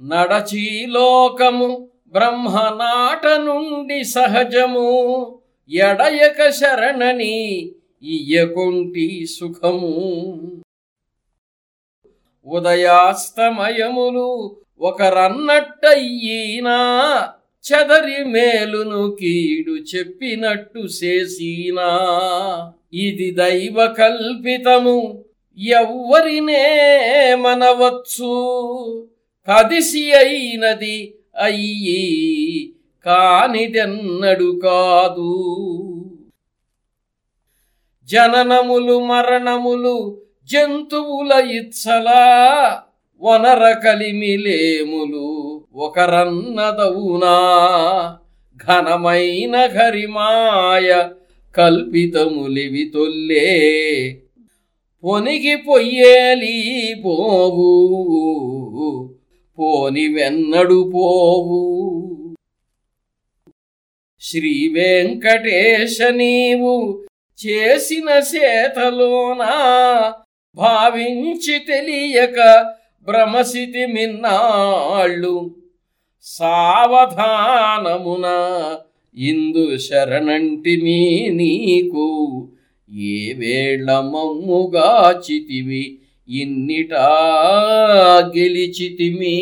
నడచి లోకము బ్రహ్మనాట నుండి సహజము. ఎడయక శరణని ఇయ్యకుంటి సుఖము. ఉదయాస్తమయములు ఒకరన్నట్టయ్యినా చెదరి మేలును కీడు చెప్పినట్టు చేసినా. ఇది దైవ కల్పితము ఎవ్వరినే మనవచ్చు కదిసి అయినది అయ్యి కానిదెన్నడు కాదు. జననములు మరణములు జంతువుల ఇచ్చలా వనర కలిమిలేములు ఒకరన్నదవునా. ఘనమైన ఘరిమాయ కల్పితములివి తొల్లే. పొనిగి పొయ్యేలి పోవు. పోని వెన్నడు పోవు. శ్రీ వెంకటేశ నీవు చేసిన చేతలోనా భావించి తెలియక భ్రమసితి మిన్నాళ్ళు. సావధానమున ఇందు శరణంటిమి నీకు ఏ వేళ మమ్ముగా చితివి ఇన్నిటా గెలిచితిమీ?